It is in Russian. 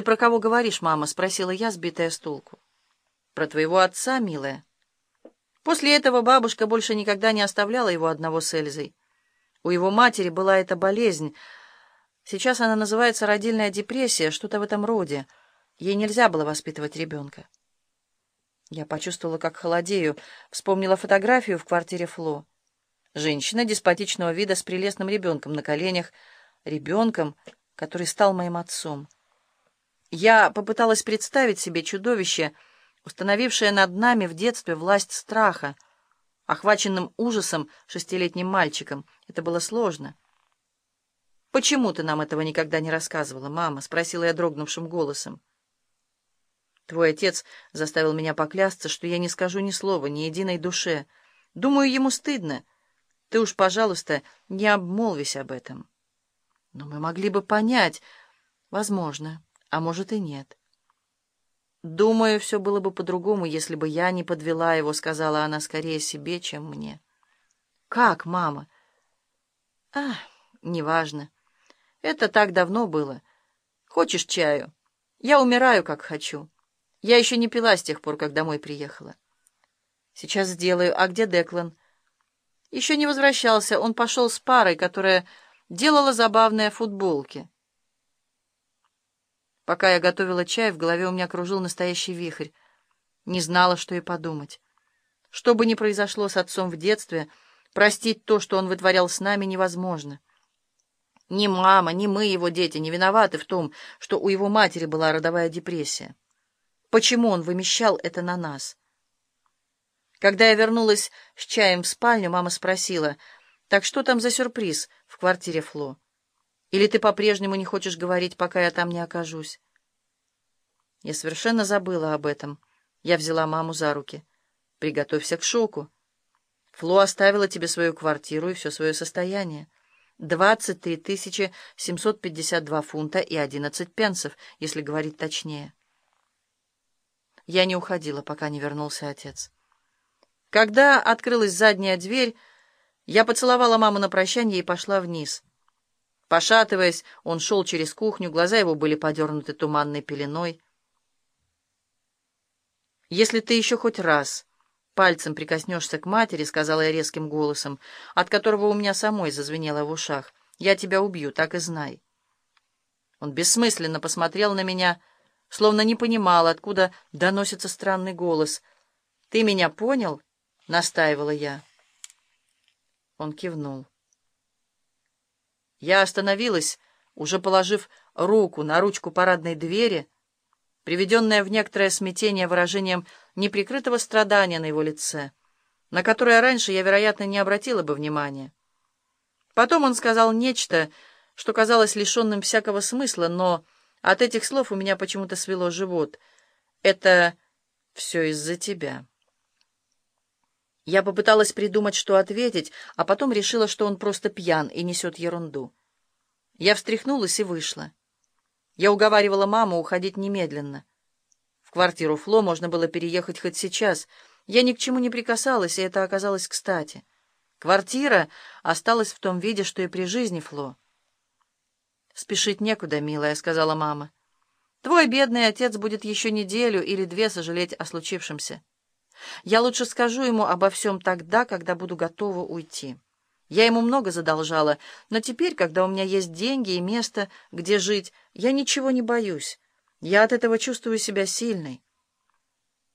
«Ты про кого говоришь, мама?» — спросила я, сбитая с толку. «Про твоего отца, милая». После этого бабушка больше никогда не оставляла его одного с Эльзой. У его матери была эта болезнь. Сейчас она называется родильная депрессия, что-то в этом роде. Ей нельзя было воспитывать ребенка. Я почувствовала, как холодею, вспомнила фотографию в квартире Фло. Женщина деспотичного вида с прелестным ребенком на коленях, ребенком, который стал моим отцом. Я попыталась представить себе чудовище, установившее над нами в детстве власть страха, охваченным ужасом шестилетним мальчиком. Это было сложно. «Почему ты нам этого никогда не рассказывала, мама?» — спросила я дрогнувшим голосом. Твой отец заставил меня поклясться, что я не скажу ни слова, ни единой душе. Думаю, ему стыдно. Ты уж, пожалуйста, не обмолвись об этом. Но мы могли бы понять. Возможно, а может и нет. Думаю, все было бы по-другому, если бы я не подвела его, сказала она скорее себе, чем мне. Как, мама? А, неважно. Это так давно было. Хочешь чаю? Я умираю, как хочу. Я еще не пила с тех пор, как домой приехала. Сейчас сделаю. А где Деклан? Еще не возвращался. Он пошел с парой, которая делала забавные футболки. Пока я готовила чай, в голове у меня кружил настоящий вихрь. Не знала, что и подумать. Что бы ни произошло с отцом в детстве, простить то, что он вытворял с нами, невозможно. Ни мама, ни мы, его дети, не виноваты в том, что у его матери была родовая депрессия. Почему он вымещал это на нас? Когда я вернулась с чаем в спальню, мама спросила, «Так что там за сюрприз в квартире Фло? Или ты по-прежнему не хочешь говорить, пока я там не окажусь?» Я совершенно забыла об этом. Я взяла маму за руки. «Приготовься к шоку. Фло оставила тебе свою квартиру и все свое состояние. Двадцать три тысячи семьсот пятьдесят два фунта и одиннадцать пенсов, если говорить точнее». Я не уходила, пока не вернулся отец. Когда открылась задняя дверь, я поцеловала маму на прощание и пошла вниз. Пошатываясь, он шел через кухню, глаза его были подернуты туманной пеленой. «Если ты еще хоть раз пальцем прикоснешься к матери, — сказала я резким голосом, от которого у меня самой зазвенело в ушах, — я тебя убью, так и знай». Он бессмысленно посмотрел на меня, — словно не понимал, откуда доносится странный голос. «Ты меня понял?» — настаивала я. Он кивнул. Я остановилась, уже положив руку на ручку парадной двери, приведенная в некоторое смятение выражением неприкрытого страдания на его лице, на которое раньше я, вероятно, не обратила бы внимания. Потом он сказал нечто, что казалось лишенным всякого смысла, но... От этих слов у меня почему-то свело живот. Это все из-за тебя. Я попыталась придумать, что ответить, а потом решила, что он просто пьян и несет ерунду. Я встряхнулась и вышла. Я уговаривала маму уходить немедленно. В квартиру Фло можно было переехать хоть сейчас. Я ни к чему не прикасалась, и это оказалось кстати. Квартира осталась в том виде, что и при жизни Фло. «Спешить некуда, милая», — сказала мама. «Твой бедный отец будет еще неделю или две сожалеть о случившемся. Я лучше скажу ему обо всем тогда, когда буду готова уйти. Я ему много задолжала, но теперь, когда у меня есть деньги и место, где жить, я ничего не боюсь. Я от этого чувствую себя сильной».